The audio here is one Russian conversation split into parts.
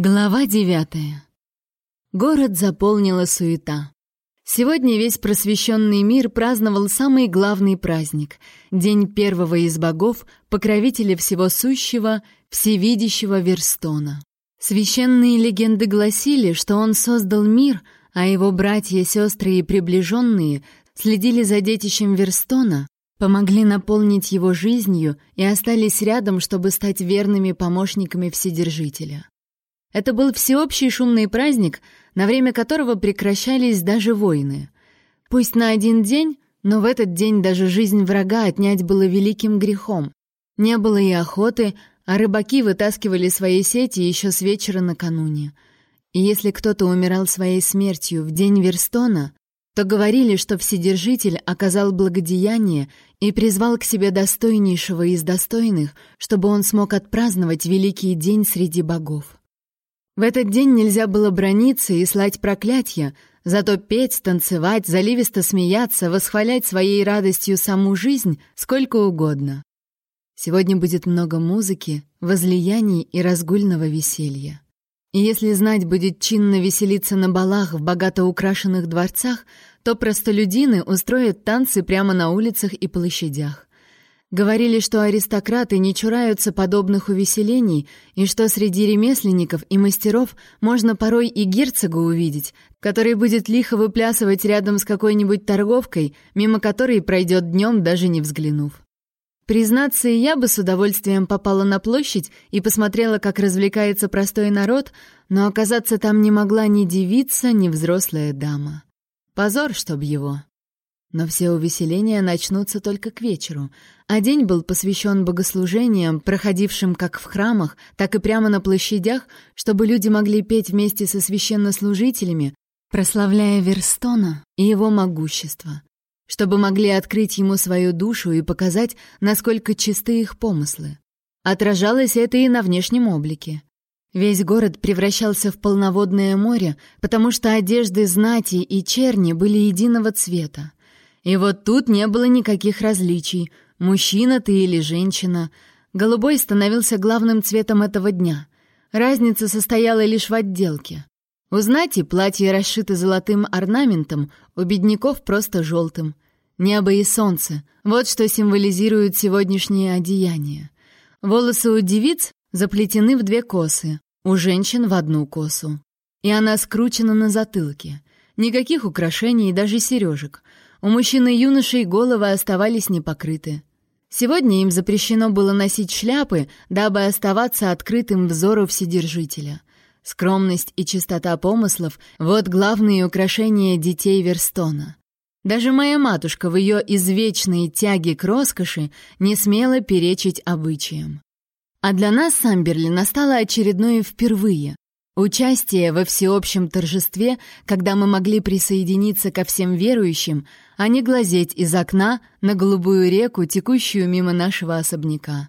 Глава девятая. Город заполнила суета. Сегодня весь просвещенный мир праздновал самый главный праздник — День первого из богов, покровителя всего сущего, всевидящего Верстона. Священные легенды гласили, что он создал мир, а его братья, сестры и приближенные следили за детищем Верстона, помогли наполнить его жизнью и остались рядом, чтобы стать верными помощниками Вседержителя. Это был всеобщий шумный праздник, на время которого прекращались даже войны. Пусть на один день, но в этот день даже жизнь врага отнять было великим грехом. Не было и охоты, а рыбаки вытаскивали свои сети еще с вечера накануне. И если кто-то умирал своей смертью в день Верстона, то говорили, что Вседержитель оказал благодеяние и призвал к себе достойнейшего из достойных, чтобы он смог отпраздновать великий день среди богов. В этот день нельзя было брониться и слать проклятия, зато петь, танцевать, заливисто смеяться, восхвалять своей радостью саму жизнь сколько угодно. Сегодня будет много музыки, возлияний и разгульного веселья. И если знать будет чинно веселиться на балах в богато украшенных дворцах, то простолюдины устроят танцы прямо на улицах и площадях. Говорили, что аристократы не чураются подобных увеселений, и что среди ремесленников и мастеров можно порой и герцога увидеть, который будет лихо выплясывать рядом с какой-нибудь торговкой, мимо которой пройдет днем, даже не взглянув. Признаться, я бы с удовольствием попала на площадь и посмотрела, как развлекается простой народ, но оказаться там не могла ни девица, ни взрослая дама. Позор, чтоб его. Но все увеселения начнутся только к вечеру, а день был посвящен богослужениям, проходившим как в храмах, так и прямо на площадях, чтобы люди могли петь вместе со священнослужителями, прославляя Верстона и его могущество, чтобы могли открыть ему свою душу и показать, насколько чисты их помыслы. Отражалось это и на внешнем облике. Весь город превращался в полноводное море, потому что одежды знати и черни были единого цвета. И вот тут не было никаких различий, мужчина ты или женщина. Голубой становился главным цветом этого дня. Разница состояла лишь в отделке. У знати платье расшито золотым орнаментом, у бедняков просто желтым. Небо и солнце — вот что символизируют сегодняшние одеяния. Волосы у девиц заплетены в две косы, у женщин в одну косу. И она скручена на затылке. Никаких украшений и даже сережек — у мужчин и юношей головы оставались непокрыты. Сегодня им запрещено было носить шляпы, дабы оставаться открытым взору Вседержителя. Скромность и чистота помыслов — вот главные украшения детей Верстона. Даже моя матушка в ее извечной тяге к роскоши не смела перечить обычаям. А для нас с Амберли настало очередное впервые. Участие во всеобщем торжестве, когда мы могли присоединиться ко всем верующим, а не глазеть из окна на голубую реку, текущую мимо нашего особняка.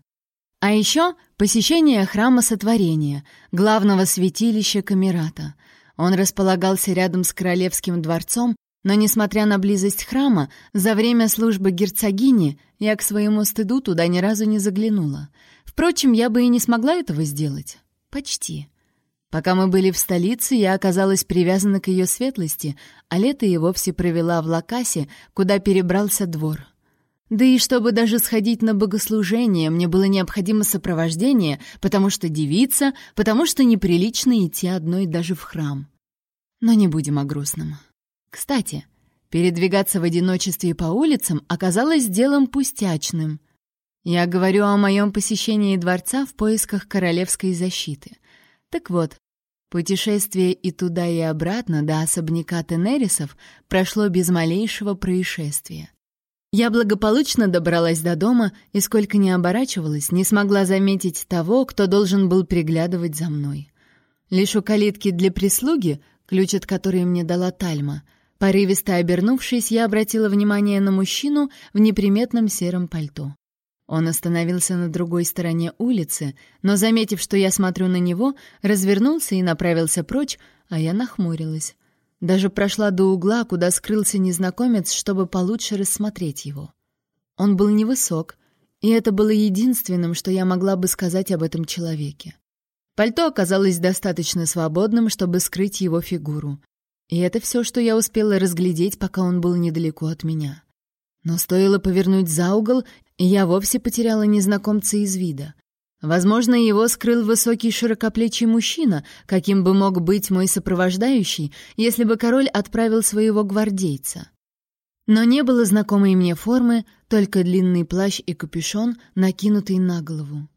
А еще посещение храма Сотворения, главного святилища Камерата. Он располагался рядом с королевским дворцом, но, несмотря на близость храма, за время службы герцогини я к своему стыду туда ни разу не заглянула. Впрочем, я бы и не смогла этого сделать. Почти. Пока мы были в столице, я оказалась привязана к ее светлости, а лето и вовсе провела в Лакасе, куда перебрался двор. Да и чтобы даже сходить на богослужение, мне было необходимо сопровождение, потому что девица, потому что неприлично идти одной даже в храм. Но не будем о грустном. Кстати, передвигаться в одиночестве по улицам оказалось делом пустячным. Я говорю о моем посещении дворца в поисках королевской защиты — так вот, путешествие и туда, и обратно до особняка Тенерисов прошло без малейшего происшествия. Я благополучно добралась до дома и, сколько ни оборачивалась, не смогла заметить того, кто должен был приглядывать за мной. Лишь у калитки для прислуги, ключ от которой мне дала Тальма, порывисто обернувшись, я обратила внимание на мужчину в неприметном сером пальто. Он остановился на другой стороне улицы, но, заметив, что я смотрю на него, развернулся и направился прочь, а я нахмурилась. Даже прошла до угла, куда скрылся незнакомец, чтобы получше рассмотреть его. Он был невысок, и это было единственным, что я могла бы сказать об этом человеке. Пальто оказалось достаточно свободным, чтобы скрыть его фигуру. И это все, что я успела разглядеть, пока он был недалеко от меня. Но стоило повернуть за угол, и я вовсе потеряла незнакомца из вида. Возможно, его скрыл высокий широкоплечий мужчина, каким бы мог быть мой сопровождающий, если бы король отправил своего гвардейца. Но не было знакомой мне формы, только длинный плащ и капюшон, накинутый на голову.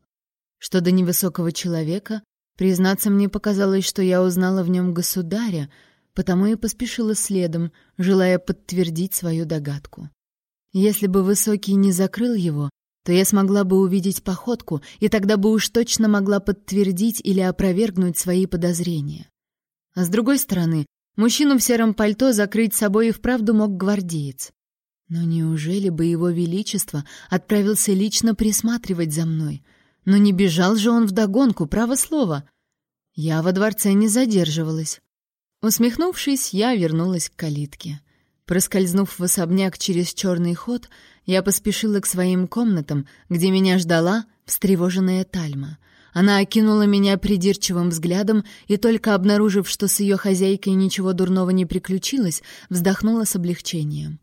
Что до невысокого человека, признаться мне показалось, что я узнала в нем государя, потому и поспешила следом, желая подтвердить свою догадку. Если бы высокий не закрыл его, то я смогла бы увидеть походку, и тогда бы уж точно могла подтвердить или опровергнуть свои подозрения. А с другой стороны, мужчину в сером пальто закрыть собой и вправду мог гвардеец. Но неужели бы его величество отправился лично присматривать за мной? Но не бежал же он вдогонку, право слово. Я во дворце не задерживалась. Усмехнувшись, я вернулась к калитке. Проскользнув в особняк через черный ход, я поспешила к своим комнатам, где меня ждала встревоженная Тальма. Она окинула меня придирчивым взглядом и, только обнаружив, что с ее хозяйкой ничего дурного не приключилось, вздохнула с облегчением.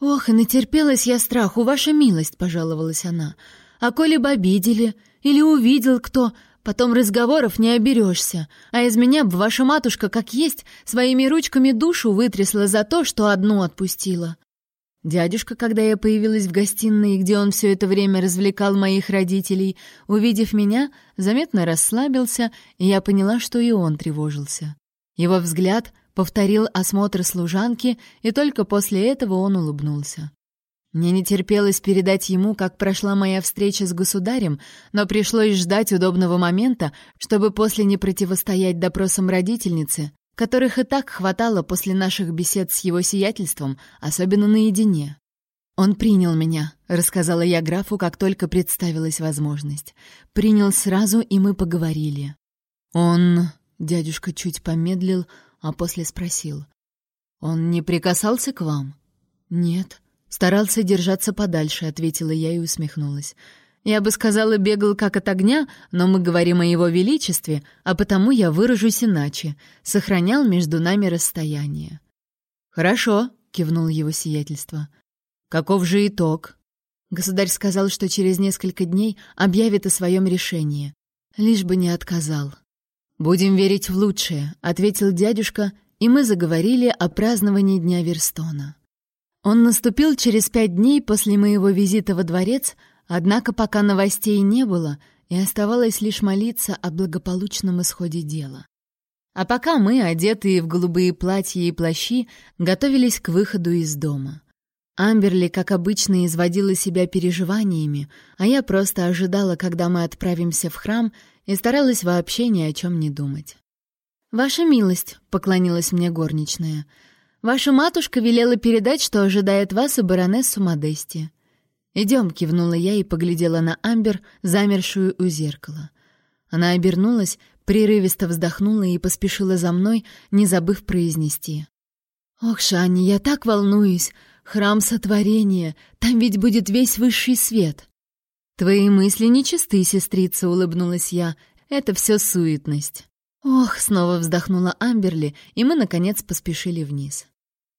«Ох, и натерпелась я страху, ваша милость!» — пожаловалась она. «А коли бы обидели или увидел кто, Потом разговоров не оберешься, а из меня б ваша матушка, как есть, своими ручками душу вытрясла за то, что одну отпустила. Дядюшка, когда я появилась в гостиной, где он все это время развлекал моих родителей, увидев меня, заметно расслабился, и я поняла, что и он тревожился. Его взгляд повторил осмотр служанки, и только после этого он улыбнулся. Мне не терпелось передать ему, как прошла моя встреча с государем, но пришлось ждать удобного момента, чтобы после не противостоять допросам родительницы, которых и так хватало после наших бесед с его сиятельством, особенно наедине. «Он принял меня», — рассказала я графу, как только представилась возможность. «Принял сразу, и мы поговорили». «Он...» — дядюшка чуть помедлил, а после спросил. «Он не прикасался к вам?» «Нет», «Старался держаться подальше», — ответила я и усмехнулась. «Я бы сказала, бегал как от огня, но мы говорим о его величестве, а потому я выражусь иначе. Сохранял между нами расстояние». «Хорошо», — кивнул его сиятельство. «Каков же итог?» Государь сказал, что через несколько дней объявит о своем решении. Лишь бы не отказал. «Будем верить в лучшее», — ответил дядюшка, и мы заговорили о праздновании Дня Верстона. Он наступил через пять дней после моего визита во дворец, однако пока новостей не было, и оставалось лишь молиться о благополучном исходе дела. А пока мы, одетые в голубые платья и плащи, готовились к выходу из дома. Амберли, как обычно, изводила себя переживаниями, а я просто ожидала, когда мы отправимся в храм, и старалась вообще ни о чем не думать. «Ваша милость», — поклонилась мне горничная, — Ваша матушка велела передать, что ожидает вас и баронессу Модести. «Идем», — кивнула я и поглядела на Амбер, замершую у зеркала. Она обернулась, прерывисто вздохнула и поспешила за мной, не забыв произнести. «Ох, Шанни, я так волнуюсь! Храм сотворения! Там ведь будет весь высший свет!» «Твои мысли нечисты, сестрица», — улыбнулась я. «Это все суетность». Ох, снова вздохнула Амберли, и мы, наконец, поспешили вниз.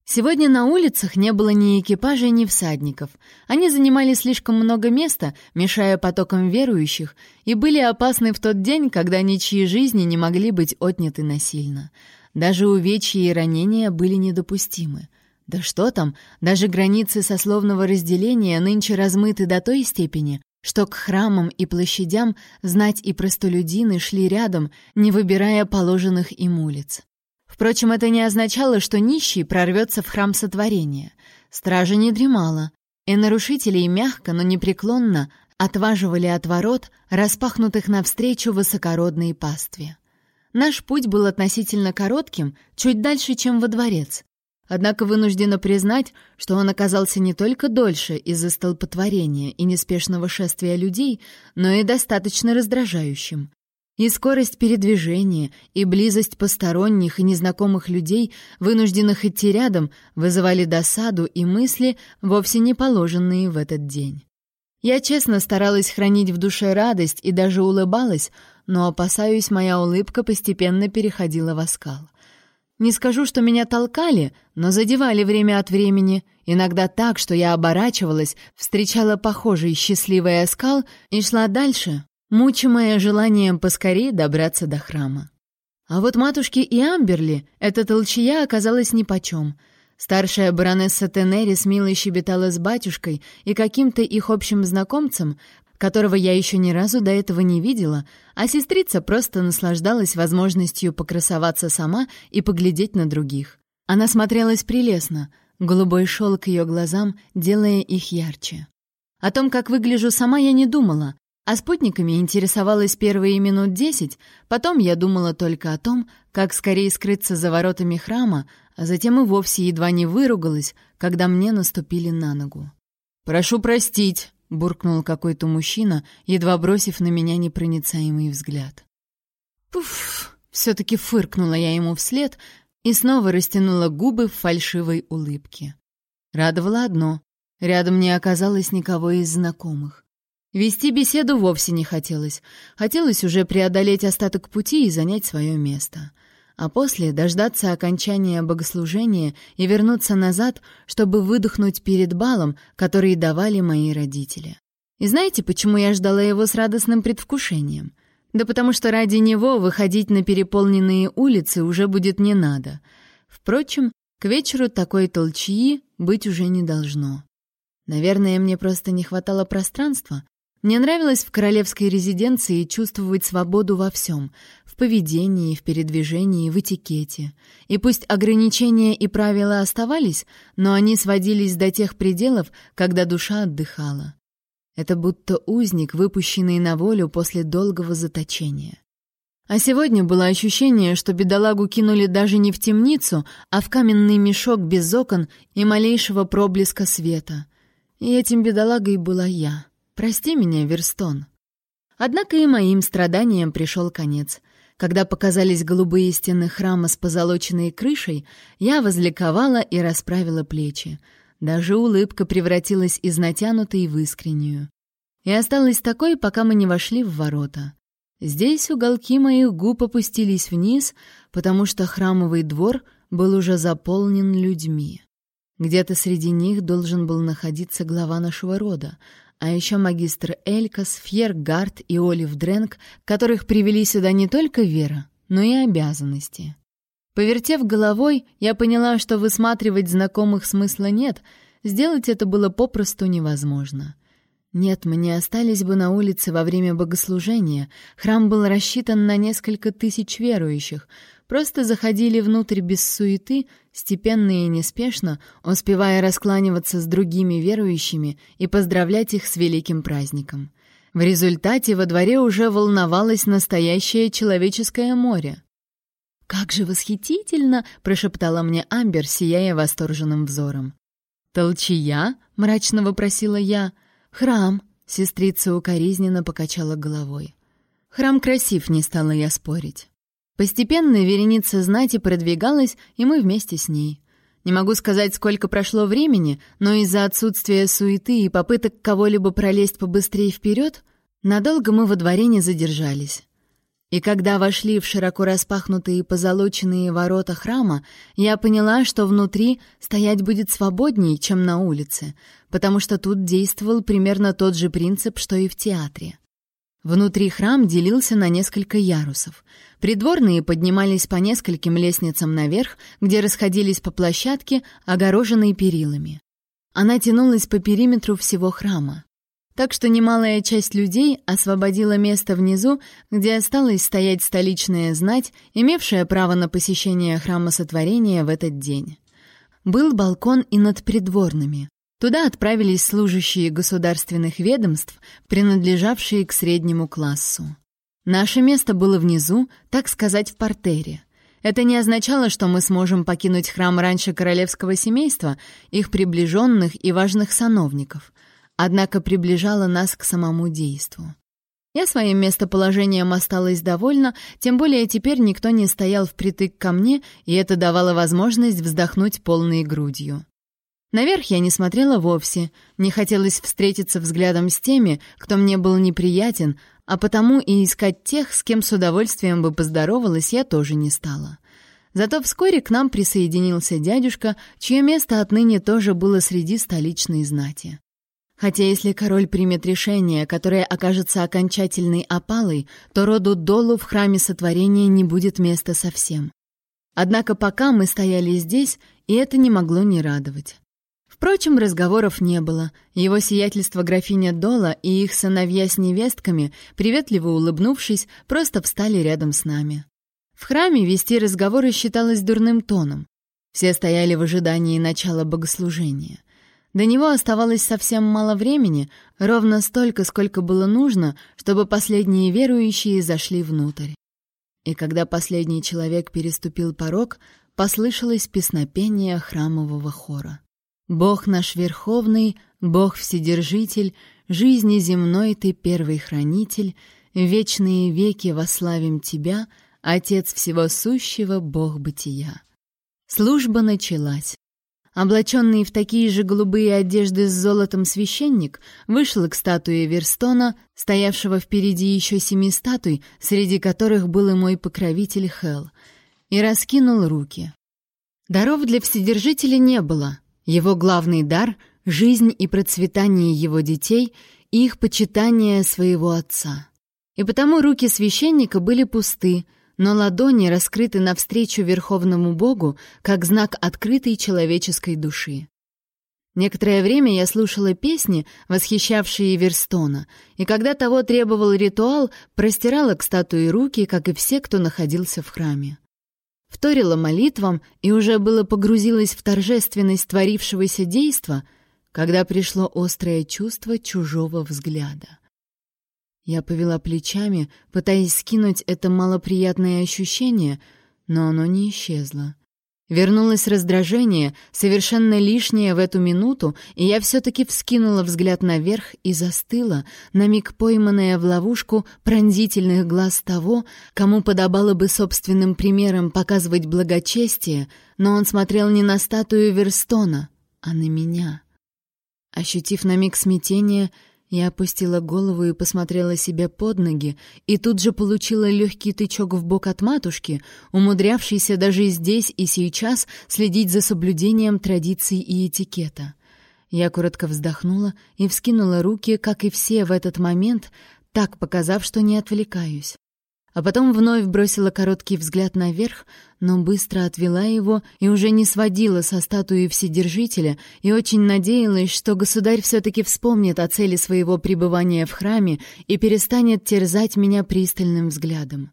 Сегодня на улицах не было ни экипажей, ни всадников. Они занимали слишком много места, мешая потокам верующих, и были опасны в тот день, когда ничьи жизни не могли быть отняты насильно. Даже увечья и ранения были недопустимы. Да что там, даже границы сословного разделения нынче размыты до той степени, что к храмам и площадям знать и простолюдины шли рядом, не выбирая положенных им улиц. Впрочем, это не означало, что нищий прорвется в храм сотворения. Стража не дремала, и нарушителей мягко, но непреклонно отваживали от ворот, распахнутых навстречу высокородной пастве. Наш путь был относительно коротким, чуть дальше, чем во дворец, Однако вынуждена признать, что он оказался не только дольше из-за столпотворения и неспешного шествия людей, но и достаточно раздражающим. И скорость передвижения, и близость посторонних и незнакомых людей, вынужденных идти рядом, вызывали досаду и мысли, вовсе не положенные в этот день. Я честно старалась хранить в душе радость и даже улыбалась, но, опасаюсь, моя улыбка постепенно переходила в оскал. Не скажу, что меня толкали, но задевали время от времени, иногда так, что я оборачивалась, встречала похожий счастливый оскал и шла дальше, мучимая желанием поскорее добраться до храма. А вот матушке и Амберли эта толчья оказалась нипочем. Старшая баронесса Тенерис мило щебетала с батюшкой и каким-то их общим знакомцем, которого я еще ни разу до этого не видела, а сестрица просто наслаждалась возможностью покрасоваться сама и поглядеть на других. Она смотрелась прелестно, голубой шелк ее глазам, делая их ярче. О том, как выгляжу сама, я не думала, а спутниками интересовалась первые минут десять, потом я думала только о том, как скорее скрыться за воротами храма, а затем и вовсе едва не выругалась, когда мне наступили на ногу. «Прошу простить», — буркнул какой-то мужчина, едва бросив на меня непроницаемый взгляд. «Пуф!» — все-таки фыркнула я ему вслед и снова растянула губы в фальшивой улыбке. Радовало одно — рядом не оказалось никого из знакомых. Вести беседу вовсе не хотелось. Хотелось уже преодолеть остаток пути и занять свое место. А после дождаться окончания богослужения и вернуться назад, чтобы выдохнуть перед балом, который давали мои родители. И знаете, почему я ждала его с радостным предвкушением? Да потому что ради него выходить на переполненные улицы уже будет не надо. Впрочем, к вечеру такой толчьи быть уже не должно. Наверное, мне просто не хватало пространства, мне нравилось в королевской резиденции чувствовать свободу во всем — в поведении, в передвижении, в этикете. И пусть ограничения и правила оставались, но они сводились до тех пределов, когда душа отдыхала. Это будто узник, выпущенный на волю после долгого заточения. А сегодня было ощущение, что бедолагу кинули даже не в темницу, а в каменный мешок без окон и малейшего проблеска света. И этим бедолагой была я. Прости меня, Верстон. Однако и моим страданиям пришел конец. Когда показались голубые стены храма с позолоченной крышей, я возликовала и расправила плечи. Даже улыбка превратилась из натянутой в искреннюю. И осталась такой, пока мы не вошли в ворота. Здесь уголки моих губ опустились вниз, потому что храмовый двор был уже заполнен людьми. Где-то среди них должен был находиться глава нашего рода, а еще магистр Элькас, Фьергард и Олив Дренк, которых привели сюда не только вера, но и обязанности. Повертев головой, я поняла, что высматривать знакомых смысла нет, сделать это было попросту невозможно. Нет, мы не остались бы на улице во время богослужения. Храм был рассчитан на несколько тысяч верующих. Просто заходили внутрь без суеты, степенно и неспешно, успевая раскланиваться с другими верующими и поздравлять их с великим праздником. В результате во дворе уже волновалось настоящее человеческое море. «Как же восхитительно!» — прошептала мне Амбер, сияя восторженным взором. «Толчия?» — мрачно вопросила я — «Храм», — сестрица укоризненно покачала головой. «Храм красив, не стала я спорить». Постепенно вереница знати продвигалась, и мы вместе с ней. Не могу сказать, сколько прошло времени, но из-за отсутствия суеты и попыток кого-либо пролезть побыстрее вперед, надолго мы во дворе не задержались. И когда вошли в широко распахнутые позолоченные ворота храма, я поняла, что внутри стоять будет свободнее, чем на улице, потому что тут действовал примерно тот же принцип, что и в театре. Внутри храм делился на несколько ярусов. Придворные поднимались по нескольким лестницам наверх, где расходились по площадке, огороженной перилами. Она тянулась по периметру всего храма так что немалая часть людей освободила место внизу, где осталась стоять столичная знать, имевшая право на посещение храма сотворения в этот день. Был балкон и над придворными. Туда отправились служащие государственных ведомств, принадлежавшие к среднему классу. Наше место было внизу, так сказать, в портере. Это не означало, что мы сможем покинуть храм раньше королевского семейства, их приближенных и важных сановников — однако приближала нас к самому действу. Я своим местоположением осталась довольна, тем более теперь никто не стоял впритык ко мне, и это давало возможность вздохнуть полной грудью. Наверх я не смотрела вовсе, не хотелось встретиться взглядом с теми, кто мне был неприятен, а потому и искать тех, с кем с удовольствием бы поздоровалась, я тоже не стала. Зато вскоре к нам присоединился дядюшка, чье место отныне тоже было среди столичной знати. Хотя если король примет решение, которое окажется окончательной опалой, то роду Долу в храме сотворения не будет места совсем. Однако пока мы стояли здесь, и это не могло не радовать. Впрочем, разговоров не было. Его сиятельство графиня Дола и их сыновья с невестками, приветливо улыбнувшись, просто встали рядом с нами. В храме вести разговоры считалось дурным тоном. Все стояли в ожидании начала богослужения. До него оставалось совсем мало времени, ровно столько, сколько было нужно, чтобы последние верующие зашли внутрь. И когда последний человек переступил порог, послышалось песнопение храмового хора. «Бог наш Верховный, Бог Вседержитель, жизни земной Ты первый хранитель, вечные веки вославим Тебя, Отец всего сущего, Бог бытия». Служба началась. Облаченный в такие же голубые одежды с золотом священник вышел к статуе Верстона, стоявшего впереди еще семи статуй, среди которых был и мой покровитель Хел, и раскинул руки. Даров для Вседержителя не было. Его главный дар — жизнь и процветание его детей и их почитание своего отца. И потому руки священника были пусты — но ладони раскрыты навстречу Верховному Богу, как знак открытой человеческой души. Некоторое время я слушала песни, восхищавшие Верстона, и когда того требовал ритуал, простирала к статуе руки, как и все, кто находился в храме. Вторила молитвам и уже было погрузилась в торжественность творившегося действа, когда пришло острое чувство чужого взгляда. Я повела плечами, пытаясь скинуть это малоприятное ощущение, но оно не исчезло. Вернулось раздражение, совершенно лишнее в эту минуту, и я все-таки вскинула взгляд наверх и застыла, на миг пойманная в ловушку пронзительных глаз того, кому подобало бы собственным примером показывать благочестие, но он смотрел не на статую Верстона, а на меня. Ощутив на миг смятение, я опустила голову и посмотрела себе под ноги, и тут же получила легкий тычок в бок от матушки, умудрявшейся даже здесь и сейчас следить за соблюдением традиций и этикета. Я коротко вздохнула и вскинула руки, как и все в этот момент, так показав, что не отвлекаюсь а потом вновь бросила короткий взгляд наверх, но быстро отвела его и уже не сводила со статуи Вседержителя и очень надеялась, что государь все-таки вспомнит о цели своего пребывания в храме и перестанет терзать меня пристальным взглядом.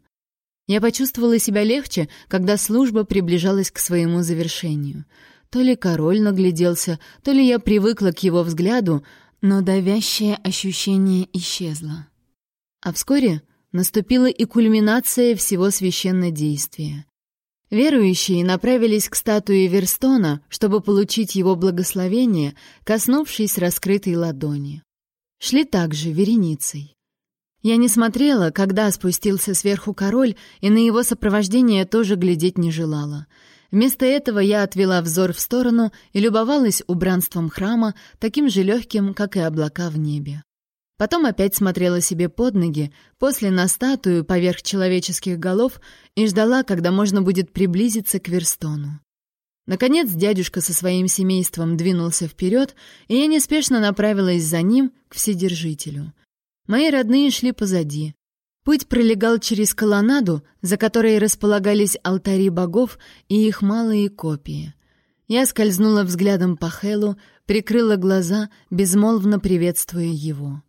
Я почувствовала себя легче, когда служба приближалась к своему завершению. То ли король нагляделся, то ли я привыкла к его взгляду, но давящее ощущение исчезло. А вскоре наступила и кульминация всего священнодействия. Верующие направились к статуе Верстона, чтобы получить его благословение, коснувшись раскрытой ладони. Шли также вереницей. Я не смотрела, когда спустился сверху король, и на его сопровождение тоже глядеть не желала. Вместо этого я отвела взор в сторону и любовалась убранством храма, таким же легким, как и облака в небе. Потом опять смотрела себе под ноги, после на статую поверх человеческих голов и ждала, когда можно будет приблизиться к Верстону. Наконец дядюшка со своим семейством двинулся вперед, и я неспешно направилась за ним к Вседержителю. Мои родные шли позади. Путь пролегал через колоннаду, за которой располагались алтари богов и их малые копии. Я скользнула взглядом по Хелу, прикрыла глаза, безмолвно приветствуя его.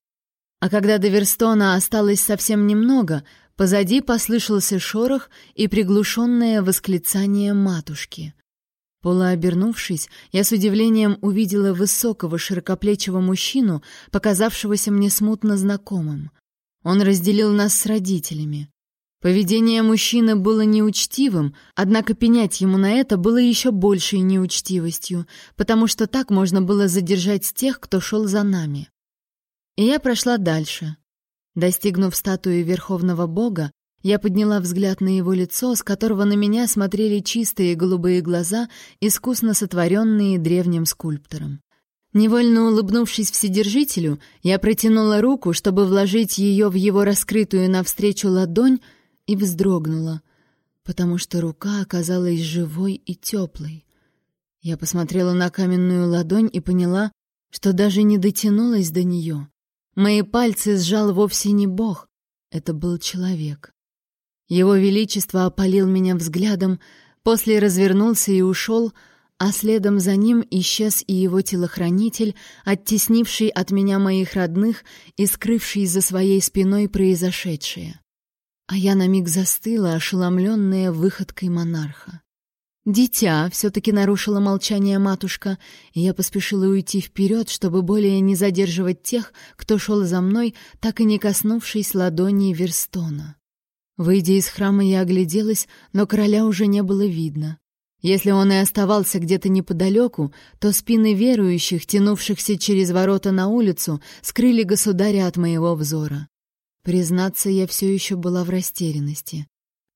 А когда до Верстона осталось совсем немного, позади послышался шорох и приглушенное восклицание матушки. Полуобернувшись, я с удивлением увидела высокого широкоплечего мужчину, показавшегося мне смутно знакомым. Он разделил нас с родителями. Поведение мужчины было неучтивым, однако пенять ему на это было еще большей неучтивостью, потому что так можно было задержать тех, кто шел за нами. И я прошла дальше. Достигнув статуи Верховного Бога, я подняла взгляд на его лицо, с которого на меня смотрели чистые голубые глаза, искусно сотворенные древним скульптором. Невольно улыбнувшись Вседержителю, я протянула руку, чтобы вложить ее в его раскрытую навстречу ладонь, и вздрогнула, потому что рука оказалась живой и теплой. Я посмотрела на каменную ладонь и поняла, что даже не дотянулась до нее. Мои пальцы сжал вовсе не Бог, это был человек. Его Величество опалил меня взглядом, после развернулся и ушел, а следом за ним исчез и его телохранитель, оттеснивший от меня моих родных и скрывший за своей спиной произошедшее. А я на миг застыла, ошеломленная выходкой монарха. «Дитя!» — все-таки нарушила молчание матушка, и я поспешила уйти вперед, чтобы более не задерживать тех, кто шел за мной, так и не коснувшись ладони Верстона. Выйдя из храма, я огляделась, но короля уже не было видно. Если он и оставался где-то неподалеку, то спины верующих, тянувшихся через ворота на улицу, скрыли государя от моего взора. Признаться, я все еще была в растерянности.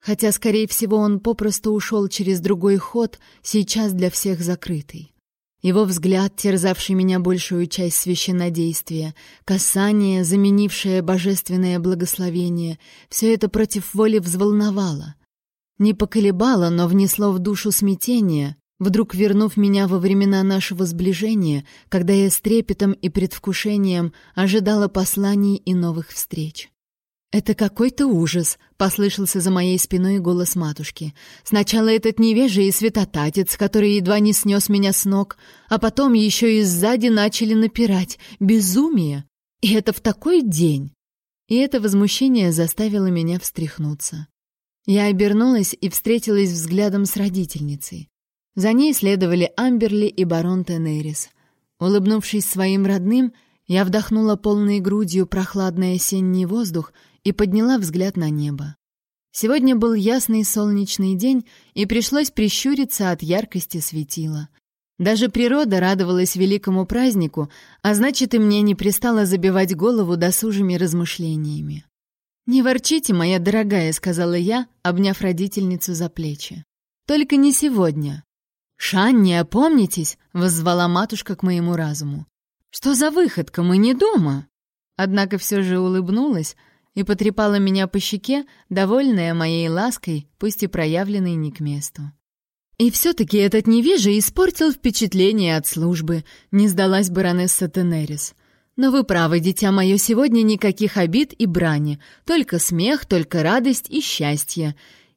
Хотя, скорее всего, он попросту ушел через другой ход, сейчас для всех закрытый. Его взгляд, терзавший меня большую часть священнодействия, касание, заменившее божественное благословение, все это против воли взволновало — не поколебало, но внесло в душу смятение, вдруг вернув меня во времена нашего сближения, когда я с трепетом и предвкушением ожидала посланий и новых встреч. «Это какой-то ужас», — послышался за моей спиной голос матушки. «Сначала этот невежий святотатец, который едва не снес меня с ног, а потом еще и сзади начали напирать. Безумие! И это в такой день!» И это возмущение заставило меня встряхнуться. Я обернулась и встретилась взглядом с родительницей. За ней следовали Амберли и барон Тенерис. Улыбнувшись своим родным, я вдохнула полной грудью прохладный осенний воздух и подняла взгляд на небо. Сегодня был ясный солнечный день, и пришлось прищуриться от яркости светила. Даже природа радовалась великому празднику, а значит, и мне не пристало забивать голову досужими размышлениями. «Не ворчите, моя дорогая», — сказала я, обняв родительницу за плечи. «Только не сегодня». «Шанни, опомнитесь!» — воззвала матушка к моему разуму. «Что за выходка? Мы не дома!» Однако все же улыбнулась и потрепала меня по щеке, довольная моей лаской, пусть и проявленной не к месту. И все-таки этот невежа испортил впечатление от службы, не сдалась баронесса Тенерис. Но вы правы, дитя мое, сегодня никаких обид и брани, только смех, только радость и счастье.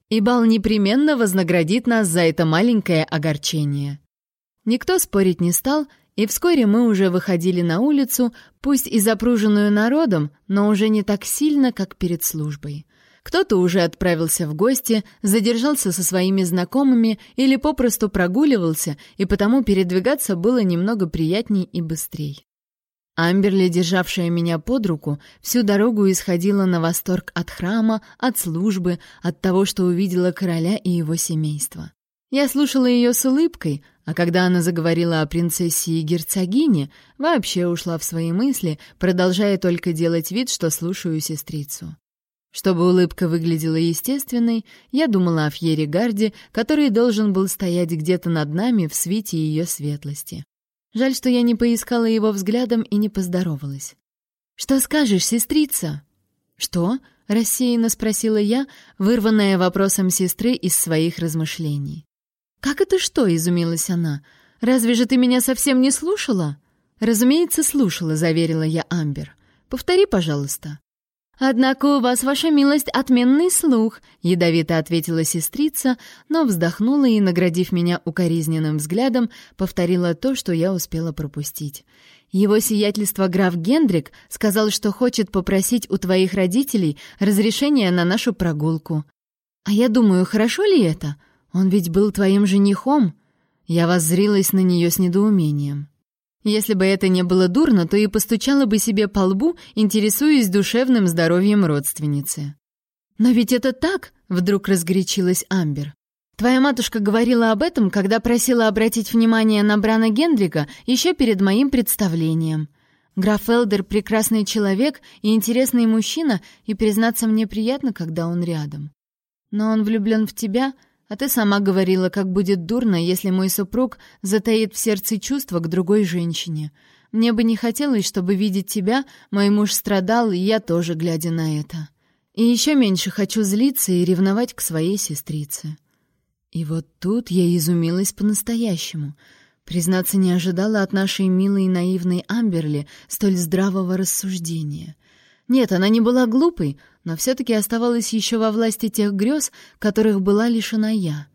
И бал непременно вознаградит нас за это маленькое огорчение. Никто спорить не стал, и вскоре мы уже выходили на улицу, пусть и запруженную народом, но уже не так сильно, как перед службой. Кто-то уже отправился в гости, задержался со своими знакомыми или попросту прогуливался, и потому передвигаться было немного приятней и быстрей. Амберли, державшая меня под руку, всю дорогу исходила на восторг от храма, от службы, от того, что увидела короля и его семейство. Я слушала ее с улыбкой, а когда она заговорила о принцессе и герцогине, вообще ушла в свои мысли, продолжая только делать вид, что слушаю сестрицу. Чтобы улыбка выглядела естественной, я думала о Фьере Гарде, который должен был стоять где-то над нами в свете ее светлости. Жаль, что я не поискала его взглядом и не поздоровалась. «Что скажешь, сестрица?» «Что?» — рассеянно спросила я, вырванная вопросом сестры из своих размышлений. «Как это что?» — изумилась она. «Разве же ты меня совсем не слушала?» «Разумеется, слушала», — заверила я Амбер. «Повтори, пожалуйста». «Однако у вас, ваша милость, отменный слух», — ядовито ответила сестрица, но вздохнула и, наградив меня укоризненным взглядом, повторила то, что я успела пропустить. «Его сиятельство граф Гендрик сказал, что хочет попросить у твоих родителей разрешения на нашу прогулку. А я думаю, хорошо ли это? Он ведь был твоим женихом?» Я воззрилась на нее с недоумением. Если бы это не было дурно, то и постучала бы себе по лбу, интересуясь душевным здоровьем родственницы. «Но ведь это так!» — вдруг разгорячилась Амбер. «Твоя матушка говорила об этом, когда просила обратить внимание на Брана Гендрика еще перед моим представлением. Граф Элдер — прекрасный человек и интересный мужчина, и, признаться, мне приятно, когда он рядом. Но он влюблен в тебя, А ты сама говорила, как будет дурно, если мой супруг затаит в сердце чувства к другой женщине. Мне бы не хотелось, чтобы видеть тебя, мой муж страдал, и я тоже, глядя на это. И еще меньше хочу злиться и ревновать к своей сестрице. И вот тут я изумилась по-настоящему. Признаться, не ожидала от нашей милой и наивной Амберли столь здравого рассуждения. Нет, она не была глупой, но все-таки оставалась еще во власти тех грез, которых была лишена я.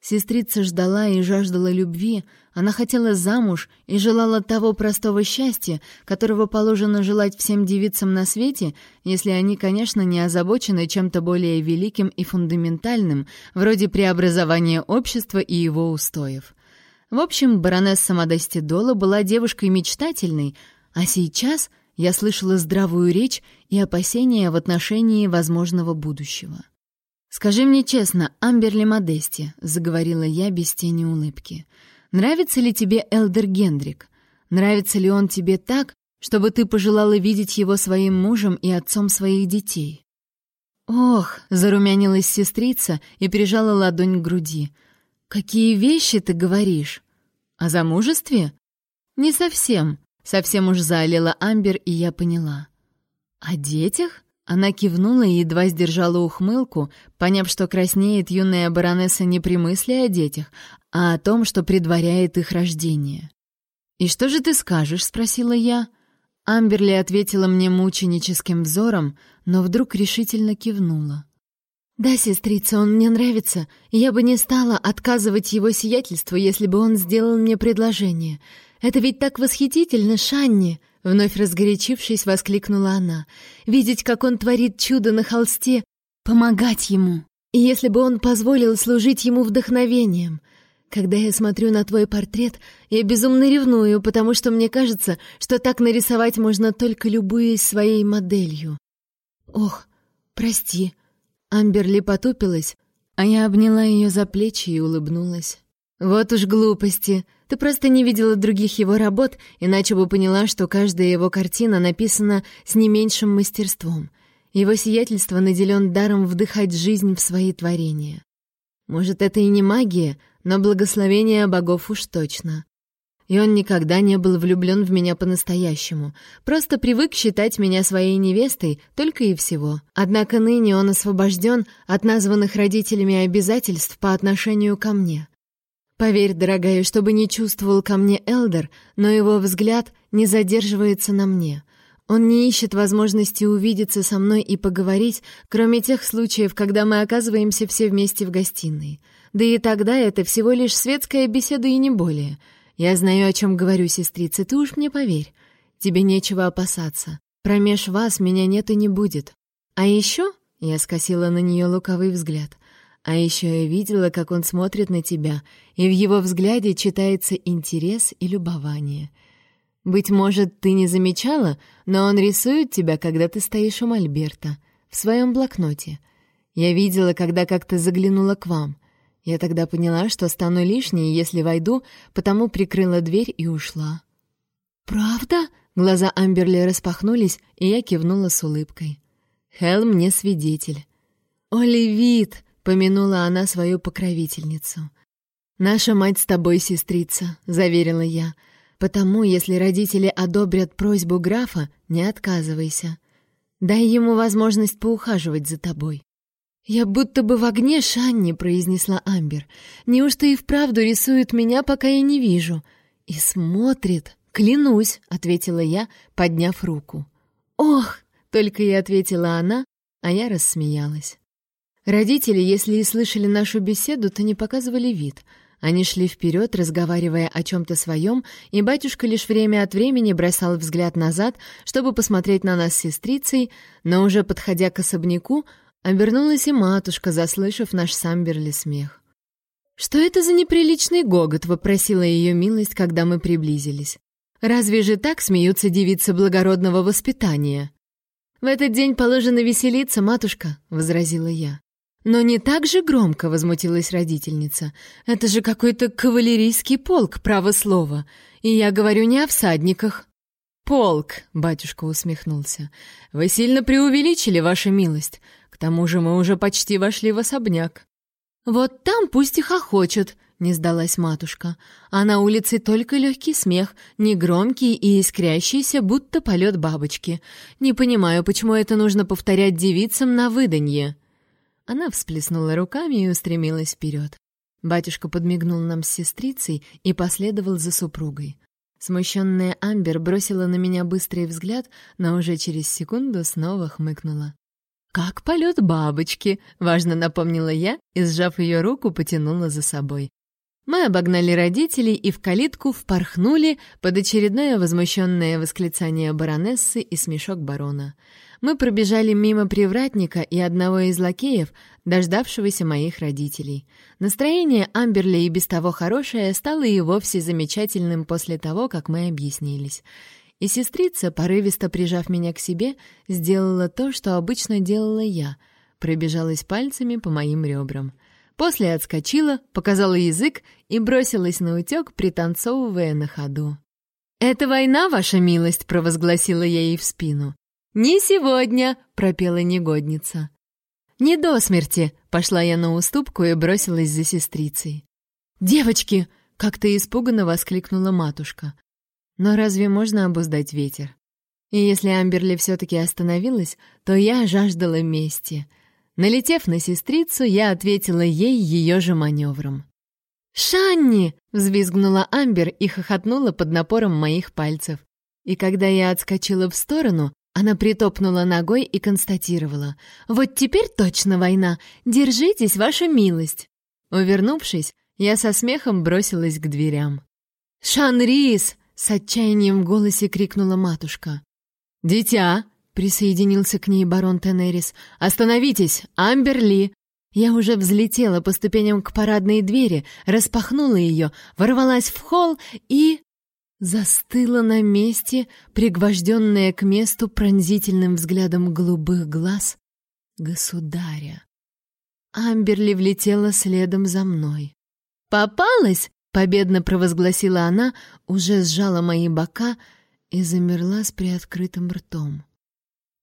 Сестрица ждала и жаждала любви, она хотела замуж и желала того простого счастья, которого положено желать всем девицам на свете, если они, конечно, не озабочены чем-то более великим и фундаментальным, вроде преобразования общества и его устоев. В общем, баронесса Модести Дола была девушкой мечтательной, а сейчас я слышала здравую речь и опасения в отношении возможного будущего. «Скажи мне честно, Амберли Модести», — заговорила я без тени улыбки, — «нравится ли тебе Элдер Гендрик? Нравится ли он тебе так, чтобы ты пожелала видеть его своим мужем и отцом своих детей?» «Ох!» — зарумянилась сестрица и прижала ладонь к груди. «Какие вещи ты говоришь? О замужестве?» «Не совсем», — совсем уж залила Амбер, и я поняла. «О детях?» Она кивнула и едва сдержала ухмылку, поняв, что краснеет юная баронесса не при мысли о детях, а о том, что предваряет их рождение. «И что же ты скажешь?» — спросила я. Амберли ответила мне мученическим взором, но вдруг решительно кивнула. «Да, сестрица, он мне нравится. Я бы не стала отказывать его сиятельству, если бы он сделал мне предложение. Это ведь так восхитительно, Шанни!» Вновь разгорячившись, воскликнула она. «Видеть, как он творит чудо на холсте, помогать ему. И если бы он позволил служить ему вдохновением. Когда я смотрю на твой портрет, я безумно ревную, потому что мне кажется, что так нарисовать можно только любуясь своей моделью. Ох, прости». Амберли потупилась, а я обняла ее за плечи и улыбнулась. «Вот уж глупости. Ты просто не видела других его работ, иначе бы поняла, что каждая его картина написана с не меньшим мастерством. Его сиятельство наделен даром вдыхать жизнь в свои творения. Может, это и не магия, но благословение богов уж точно. И он никогда не был влюблен в меня по-настоящему, просто привык считать меня своей невестой, только и всего. Однако ныне он освобожден от названных родителями обязательств по отношению ко мне. Поверь, дорогая, чтобы не чувствовал ко мне Элдер, но его взгляд не задерживается на мне. Он не ищет возможности увидеться со мной и поговорить, кроме тех случаев, когда мы оказываемся все вместе в гостиной. Да и тогда это всего лишь светская беседа и не более. Я знаю, о чем говорю, сестрица, ты уж мне поверь. Тебе нечего опасаться. Промеж вас меня нет и не будет. А еще, я скосила на нее луковый взгляд, а еще я видела, как он смотрит на тебя, и в его взгляде читается интерес и любование. Быть может, ты не замечала, но он рисует тебя, когда ты стоишь у Мольберта, в своем блокноте. Я видела, когда как-то заглянула к вам. Я тогда поняла, что стану лишней, если войду, потому прикрыла дверь и ушла. «Правда?» — глаза Амберли распахнулись, и я кивнула с улыбкой. «Хелл мне свидетель». «Оливит!» — помянула она свою покровительницу. «Наша мать с тобой, сестрица», — заверила я. «Потому, если родители одобрят просьбу графа, не отказывайся. Дай ему возможность поухаживать за тобой». «Я будто бы в огне, Шанни», — произнесла Амбер. «Неужто и вправду рисует меня, пока я не вижу?» «И смотрит, клянусь», — ответила я, подняв руку. «Ох!» — только и ответила она, а я рассмеялась. Родители, если и слышали нашу беседу, то не показывали вид. Они шли вперед, разговаривая о чем-то своем, и батюшка лишь время от времени бросал взгляд назад, чтобы посмотреть на нас с сестрицей, но уже подходя к особняку, обернулась и матушка, заслышав наш самберли смех. «Что это за неприличный гогот?» — вопросила ее милость, когда мы приблизились. «Разве же так смеются девицы благородного воспитания?» «В этот день положено веселиться, матушка», — возразила я. «Но не так же громко», — возмутилась родительница. «Это же какой-то кавалерийский полк, право слово. И я говорю не о всадниках». «Полк», — батюшка усмехнулся. «Вы сильно преувеличили, ваша милость. К тому же мы уже почти вошли в особняк». Вот там пусть и хохочут, не сдалась матушка. А на улице только легкий смех, негромкий и искрящийся, будто полет бабочки. Не понимаю, почему это нужно повторять девицам на выданье. Она всплеснула руками и устремилась вперед. Батюшка подмигнул нам с сестрицей и последовал за супругой. Смущенная Амбер бросила на меня быстрый взгляд, но уже через секунду снова хмыкнула. «Как полет бабочки!» — важно напомнила я и, сжав ее руку, потянула за собой. Мы обогнали родителей и в калитку впорхнули под очередное возмущенное восклицание баронессы и смешок барона. Мы пробежали мимо привратника и одного из лакеев, дождавшегося моих родителей. Настроение Амберли и без того хорошее стало и вовсе замечательным после того, как мы объяснились. И сестрица, порывисто прижав меня к себе, сделала то, что обычно делала я — пробежалась пальцами по моим ребрам. После отскочила, показала язык и бросилась на утек, пританцовывая на ходу. «Это война, ваша милость!» — провозгласила я ей в спину. «Не сегодня!» — пропела негодница. «Не до смерти!» — пошла я на уступку и бросилась за сестрицей. «Девочки!» — как-то испуганно воскликнула матушка. Но разве можно обуздать ветер? И если Амберли все-таки остановилась, то я жаждала мести — Налетев на сестрицу, я ответила ей ее же маневром. «Шанни!» — взвизгнула Амбер и хохотнула под напором моих пальцев. И когда я отскочила в сторону, она притопнула ногой и констатировала. «Вот теперь точно война! Держитесь, ваша милость!» Увернувшись, я со смехом бросилась к дверям. «Шанрис!» — с отчаянием в голосе крикнула матушка. «Дитя!» Присоединился к ней барон Тенерис. «Остановитесь! Амберли!» Я уже взлетела по ступеням к парадной двери, распахнула ее, ворвалась в холл и... Застыла на месте, пригвожденная к месту пронзительным взглядом голубых глаз государя. Амберли влетела следом за мной. «Попалась!» — победно провозгласила она, уже сжала мои бока и замерла с приоткрытым ртом.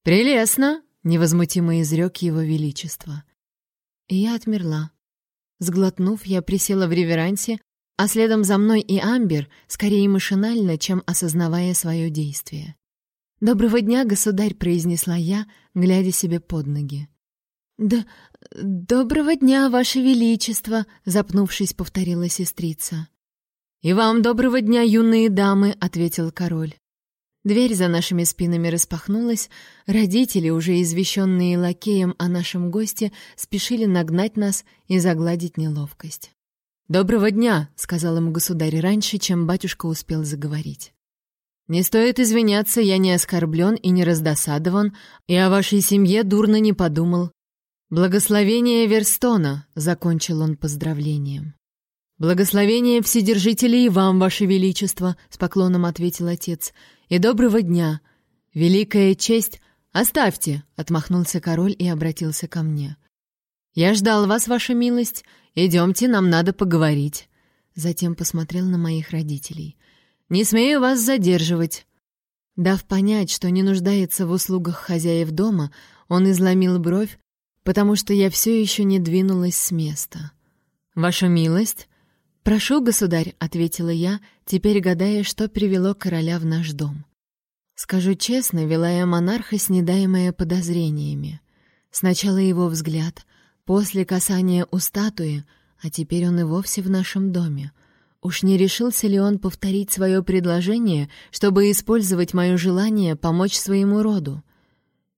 «Прелестно!» — невозмутимо изрек его величество. И я отмерла. Сглотнув, я присела в реверансе, а следом за мной и Амбер, скорее машинально, чем осознавая свое действие. «Доброго дня, государь!» — произнесла я, глядя себе под ноги. «Да... доброго дня, ваше величество!» — запнувшись, повторила сестрица. «И вам доброго дня, юные дамы!» — ответил король. Дверь за нашими спинами распахнулась, родители, уже извещенные лакеем о нашем госте, спешили нагнать нас и загладить неловкость. «Доброго дня!» — сказал им государь раньше, чем батюшка успел заговорить. «Не стоит извиняться, я не оскорблен и не раздосадован, и о вашей семье дурно не подумал. Благословение Верстона!» — закончил он поздравлением. «Благословение Вседержителей и вам, ваше величество!» — с поклоном ответил отец — и доброго дня. Великая честь... Оставьте, отмахнулся король и обратился ко мне. Я ждал вас, ваша милость. Идемте, нам надо поговорить. Затем посмотрел на моих родителей. Не смею вас задерживать. Дав понять, что не нуждается в услугах хозяев дома, он изломил бровь, потому что я все еще не двинулась с места. «Ваша милость?» «Прошу, государь», — ответила я, теперь гадая, что привело короля в наш дом. Скажу честно, вела я монарха, снедаемая подозрениями. Сначала его взгляд, после касания у статуи, а теперь он и вовсе в нашем доме. Уж не решился ли он повторить свое предложение, чтобы использовать мое желание помочь своему роду?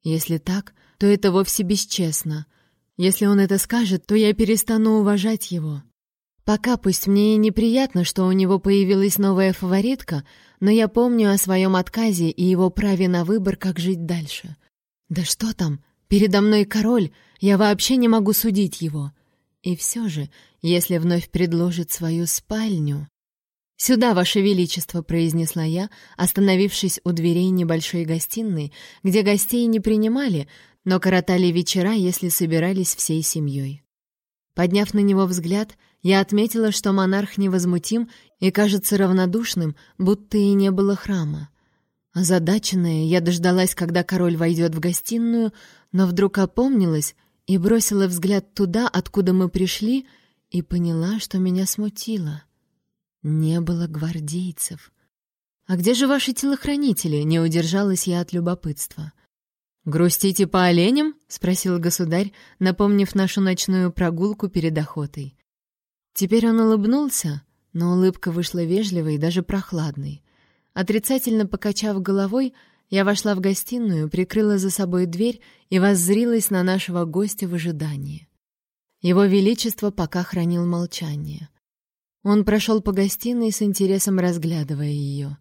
Если так, то это вовсе бесчестно. Если он это скажет, то я перестану уважать его. Пока пусть мне и неприятно, что у него появилась новая фаворитка, но я помню о своем отказе и его праве на выбор, как жить дальше. Да что там, передо мной король, я вообще не могу судить его. И все же, если вновь предложит свою спальню... «Сюда, Ваше Величество!» — произнесла я, остановившись у дверей небольшой гостиной, где гостей не принимали, но коротали вечера, если собирались всей семьей. Подняв на него взгляд, я отметила, что монарх невозмутим и кажется равнодушным, будто и не было храма. Озадаченная, я дождалась, когда король войдет в гостиную, но вдруг опомнилась и бросила взгляд туда, откуда мы пришли, и поняла, что меня смутило. Не было гвардейцев. «А где же ваши телохранители?» — не удержалась я от любопытства. «Грустите по оленям?» — спросил государь, напомнив нашу ночную прогулку перед охотой. Теперь он улыбнулся, но улыбка вышла вежливой и даже прохладной. Отрицательно покачав головой, я вошла в гостиную, прикрыла за собой дверь и воззрилась на нашего гостя в ожидании. Его Величество пока хранил молчание. Он прошел по гостиной с интересом разглядывая ее.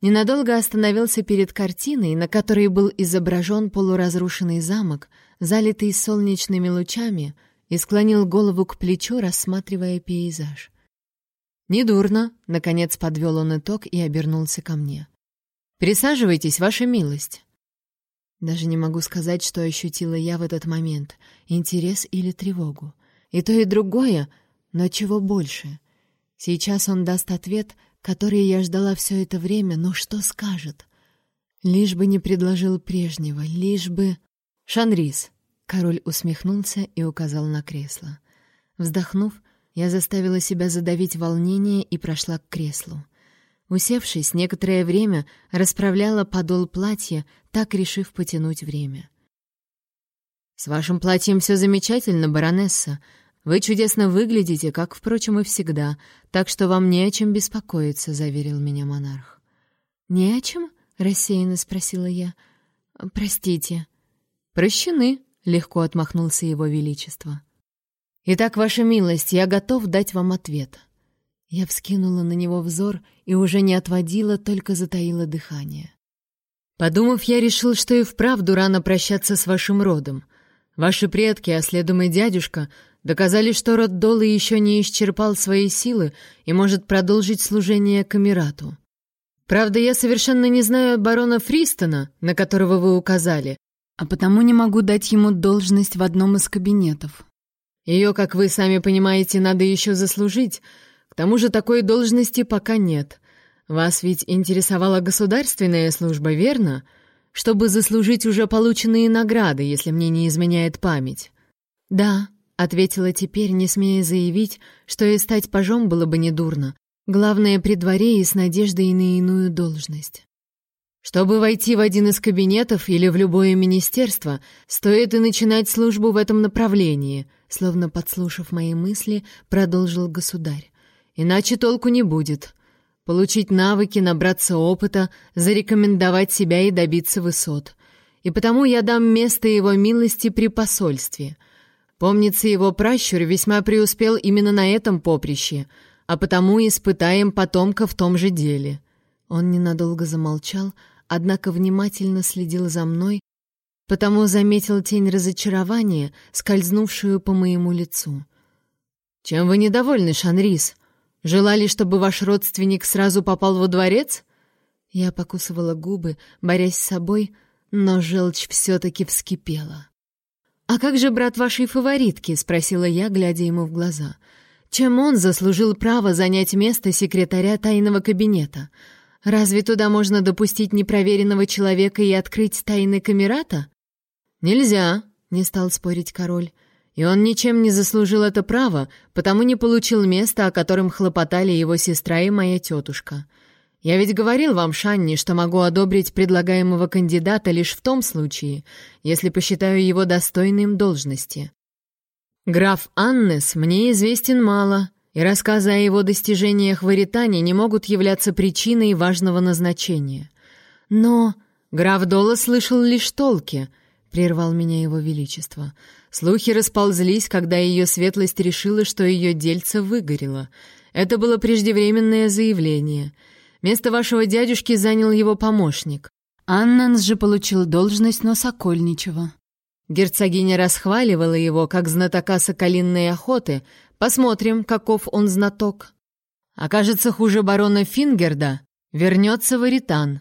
Ненадолго остановился перед картиной, на которой был изображен полуразрушенный замок, залитый солнечными лучами, и склонил голову к плечу, рассматривая пейзаж. «Недурно», — наконец подвел он итог и обернулся ко мне. Присаживайтесь, ваша милость. Даже не могу сказать, что ощутила я в этот момент — интерес или тревогу. И то, и другое, но чего больше? Сейчас он даст ответ, который я ждала все это время, но что скажет? Лишь бы не предложил прежнего, лишь бы... «Шанрис!» — король усмехнулся и указал на кресло. Вздохнув, я заставила себя задавить волнение и прошла к креслу. Усевшись, некоторое время расправляла подол платья, так решив потянуть время. «С вашим платьем все замечательно, баронесса. Вы чудесно выглядите, как, впрочем, и всегда, так что вам не о чем беспокоиться», — заверил меня монарх. «Не о чем?» — рассеянно спросила я. «Простите». «Прощены», — легко отмахнулся его величество. «Итак, ваша милость, я готов дать вам ответ». Я вскинула на него взор и уже не отводила, только затаила дыхание. Подумав, я решил, что и вправду рано прощаться с вашим родом. Ваши предки, а следом и дядюшка, доказали, что род Долы еще не исчерпал свои силы и может продолжить служение Камерату. Правда, я совершенно не знаю барона Фристона, на которого вы указали, а потому не могу дать ему должность в одном из кабинетов. Ее, как вы сами понимаете, надо еще заслужить — к тому же такой должности пока нет. Вас ведь интересовала государственная служба, верно? Чтобы заслужить уже полученные награды, если мне не изменяет память. Да, ответила теперь, не смея заявить, что и стать пажом было бы недурно. Главное при дворе и с надеждой на иную должность. Чтобы войти в один из кабинетов или в любое министерство, стоит и начинать службу в этом направлении, словно подслушав мои мысли, продолжил государь. Иначе толку не будет. Получить навыки, набраться опыта, зарекомендовать себя и добиться высот. И потому я дам место его милости при посольстве. Помнится, его пращур весьма преуспел именно на этом поприще, а потому испытаем потомка в том же деле». Он ненадолго замолчал, однако внимательно следил за мной, потому заметил тень разочарования, скользнувшую по моему лицу. «Чем вы недовольны, Шанрис?» Желали, чтобы ваш родственник сразу попал во дворец? Я покусывала губы, борясь с собой, но желчь все-таки вскипела. «А как же брат вашей фаворитки?» — спросила я, глядя ему в глаза. «Чем он заслужил право занять место секретаря тайного кабинета? Разве туда можно допустить непроверенного человека и открыть тайны камерата?» «Нельзя», — не стал спорить король. И он ничем не заслужил это право, потому не получил места, о котором хлопотали его сестра и моя тетушка. Я ведь говорил вам, Шанни, что могу одобрить предлагаемого кандидата лишь в том случае, если посчитаю его достойным должности. Граф Аннес мне известен мало, и рассказы о его достижениях в Аритане не могут являться причиной важного назначения. Но граф Дола слышал лишь толки —— прервал меня его величество. Слухи расползлись, когда ее светлость решила, что ее дельце выгорело. Это было преждевременное заявление. Место вашего дядюшки занял его помощник. Аннанс же получил должность, но Сокольничего. Герцогиня расхваливала его, как знатока соколинной охоты. Посмотрим, каков он знаток. Окажется хуже барона Фингерда. Вернется в Аритан.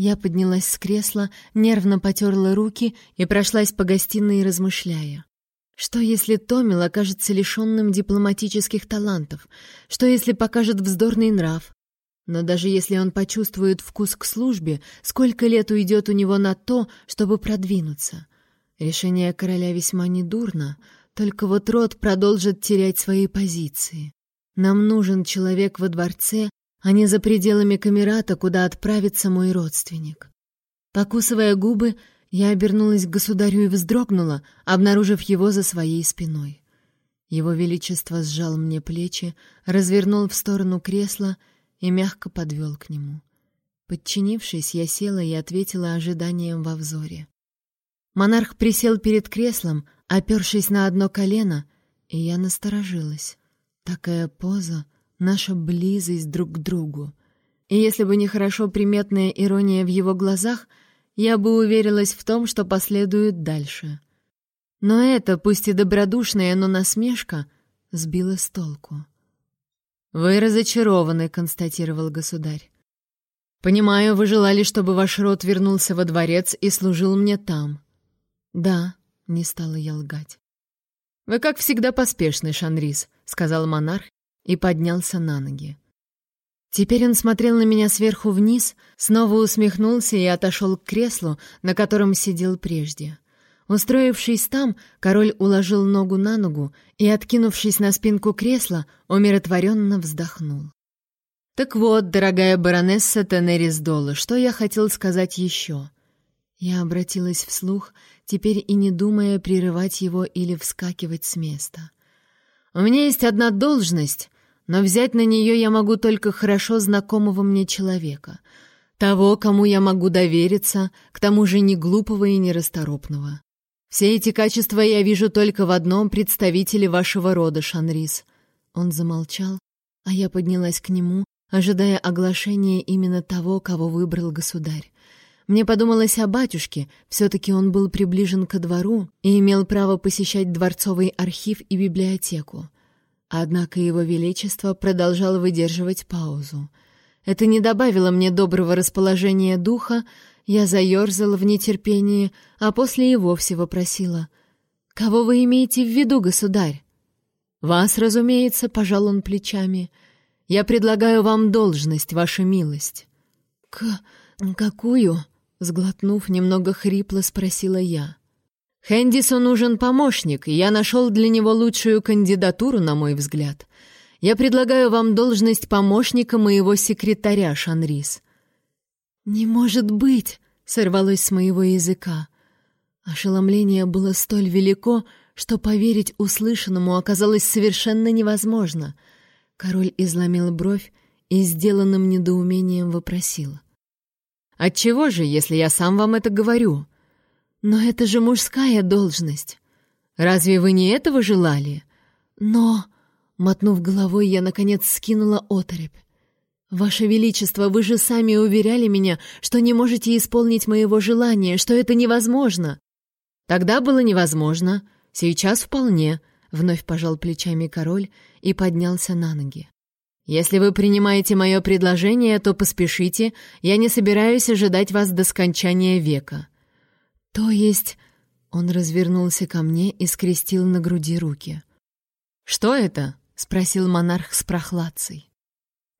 Я поднялась с кресла, нервно потерла руки и прошлась по гостиной, размышляя. Что если Томил окажется лишенным дипломатических талантов? Что если покажет вздорный нрав? Но даже если он почувствует вкус к службе, сколько лет уйдет у него на то, чтобы продвинуться? Решение короля весьма недурно, только вот род продолжит терять свои позиции. Нам нужен человек во дворце, а не за пределами камерата, куда отправится мой родственник. Покусывая губы, я обернулась к государю и вздрогнула, обнаружив его за своей спиной. Его Величество сжал мне плечи, развернул в сторону кресла и мягко подвел к нему. Подчинившись, я села и ответила ожиданием во взоре. Монарх присел перед креслом, опершись на одно колено, и я насторожилась. Такая поза, наша близость друг к другу. И если бы не хорошо приметная ирония в его глазах, я бы уверилась в том, что последует дальше. Но это, пусть и добродушная, но насмешка, сбила с толку. «Вы разочарованы», — констатировал государь. «Понимаю, вы желали, чтобы ваш род вернулся во дворец и служил мне там». «Да», — не стала я лгать. «Вы, как всегда, поспешный, Шанрис», — сказал монарх и поднялся на ноги. Теперь он смотрел на меня сверху вниз, снова усмехнулся и отошел к креслу, на котором сидел прежде. Устроившись там, король уложил ногу на ногу и, откинувшись на спинку кресла, умиротворенно вздохнул. «Так вот, дорогая баронесса Тенерис Дола, что я хотел сказать еще?» Я обратилась вслух, теперь и не думая прерывать его или вскакивать с места. «У меня есть одна должность, но взять на нее я могу только хорошо знакомого мне человека, того, кому я могу довериться, к тому же не глупого и нерасторопного. Все эти качества я вижу только в одном представителе вашего рода, Шанрис». Он замолчал, а я поднялась к нему, ожидая оглашения именно того, кого выбрал государь. Мне подумалось о батюшке, все-таки он был приближен ко двору и имел право посещать дворцовый архив и библиотеку. Однако его величество продолжал выдерживать паузу. Это не добавило мне доброго расположения духа, я заерзала в нетерпении, а после и вовсе вопросила. «Кого вы имеете в виду, государь?» «Вас, разумеется», — пожал он плечами. «Я предлагаю вам должность, ваша милость». «К... какую?» — сглотнув, немного хрипло спросила я. «Хэндису нужен помощник, и я нашел для него лучшую кандидатуру, на мой взгляд. Я предлагаю вам должность помощника моего секретаря, Шанрис. «Не может быть!» — сорвалось с моего языка. Ошеломление было столь велико, что поверить услышанному оказалось совершенно невозможно. Король изломил бровь и сделанным недоумением вопросил. «Отчего же, если я сам вам это говорю? Но это же мужская должность. Разве вы не этого желали? Но...» Мотнув головой, я, наконец, скинула оторопь. «Ваше Величество, вы же сами уверяли меня, что не можете исполнить моего желания, что это невозможно!» «Тогда было невозможно, сейчас вполне», — вновь пожал плечами король и поднялся на ноги. «Если вы принимаете мое предложение, то поспешите, я не собираюсь ожидать вас до скончания века». «То есть...» — он развернулся ко мне и скрестил на груди руки. «Что это?» — спросил монарх с прохладцей.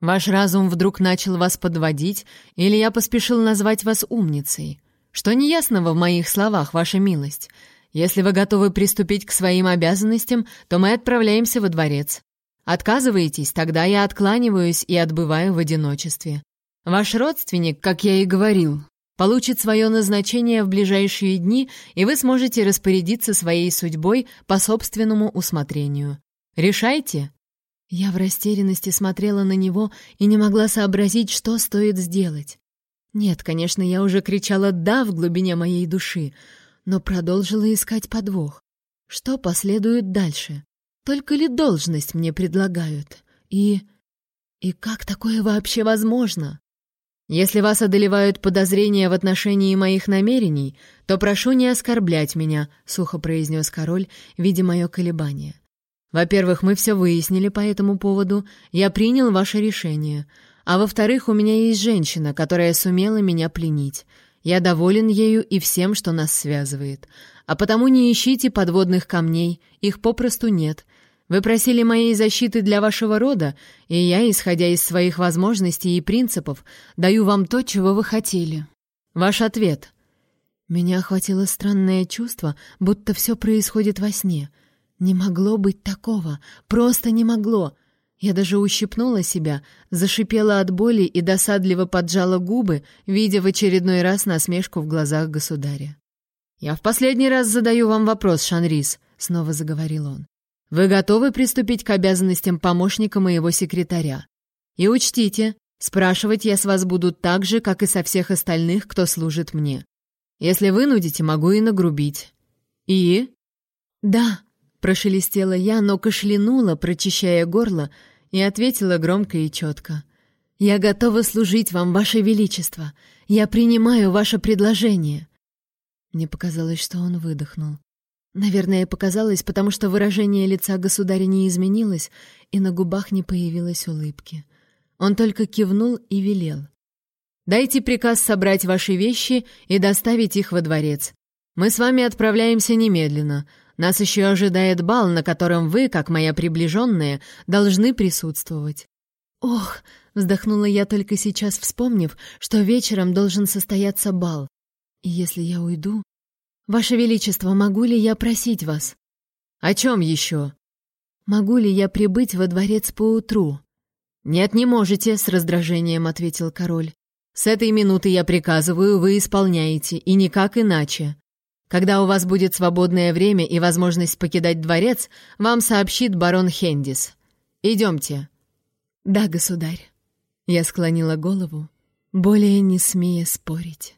Ваш разум вдруг начал вас подводить, или я поспешил назвать вас умницей? Что неясного в моих словах, ваша милость? Если вы готовы приступить к своим обязанностям, то мы отправляемся во дворец. Отказываетесь, тогда я откланиваюсь и отбываю в одиночестве. Ваш родственник, как я и говорил, получит свое назначение в ближайшие дни, и вы сможете распорядиться своей судьбой по собственному усмотрению. Решайте, я в растерянности смотрела на него и не могла сообразить, что стоит сделать. Нет, конечно, я уже кричала «да» в глубине моей души, но продолжила искать подвох. Что последует дальше? Только ли должность мне предлагают? И... И как такое вообще возможно? Если вас одолевают подозрения в отношении моих намерений, то прошу не оскорблять меня, — сухо произнес король, видя мое колебание. Во-первых, мы все выяснили по этому поводу, я принял ваше решение. А во-вторых, у меня есть женщина, которая сумела меня пленить. Я доволен ею и всем, что нас связывает. А потому не ищите подводных камней, их попросту нет. Вы просили моей защиты для вашего рода, и я, исходя из своих возможностей и принципов, даю вам то, чего вы хотели. Ваш ответ. Меня охватило странное чувство, будто все происходит во сне. Не могло быть такого, просто не могло. Я даже ущипнула себя, зашипела от боли и досадливо поджала губы, видя в очередной раз насмешку в глазах государя. «Я в последний раз задаю вам вопрос, Шанрис», — снова заговорил он. «Вы готовы приступить к обязанностям помощника моего секретаря? И учтите, спрашивать я с вас буду так же, как и со всех остальных, кто служит мне. Если вынудите, могу и нагрубить. И?» «Да», — прошелестела я, но кашлянула, прочищая горло, и ответила громко и четко. «Я готова служить вам, ваше величество. Я принимаю ваше предложение». Мне показалось, что он выдохнул. Наверное, показалось, потому что выражение лица государя не изменилось, и на губах не появилось улыбки. Он только кивнул и велел. «Дайте приказ собрать ваши вещи и доставить их во дворец. Мы с вами отправляемся немедленно. Нас еще ожидает бал, на котором вы, как моя приближенная, должны присутствовать». «Ох!» — вздохнула я только сейчас, вспомнив, что вечером должен состояться бал. И если я уйду... Ваше Величество, могу ли я просить вас? О чем еще? Могу ли я прибыть во дворец поутру? Нет, не можете, с раздражением ответил король. С этой минуты я приказываю, вы исполняете, и никак иначе. Когда у вас будет свободное время и возможность покидать дворец, вам сообщит барон Хендис. Идемте. Да, государь. Я склонила голову, более не смея спорить.